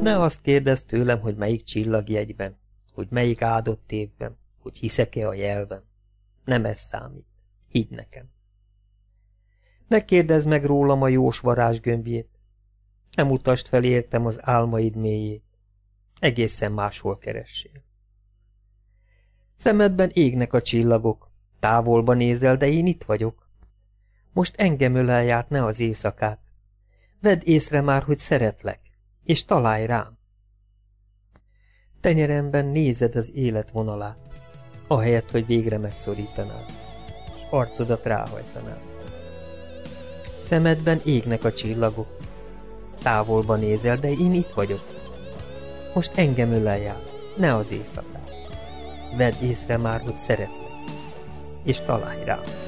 Ne azt kérdezz tőlem, hogy melyik csillagjegyben, hogy melyik áldott évben, hogy hiszek-e a jelben. Nem ez számít. Higgy nekem. Ne kérdezz meg rólam a jós varázsgömbjét. Nem utast fel értem az álmaid mélyét. Egészen máshol keressél. Szemedben égnek a csillagok. Távolba nézel, de én itt vagyok. Most engem ölelj át, ne az éjszakát. Vedd észre már, hogy szeretlek, és találj rám. Tenyeremben nézed az élet vonalát, ahelyett, hogy végre megszorítanád, és arcodat ráhajtanád. Szemedben égnek a csillagok. Távolba nézel, de én itt vagyok. Most engem ölelj ne az éjszakát. Vedd észre már, hogy szeretlek, és találj rám.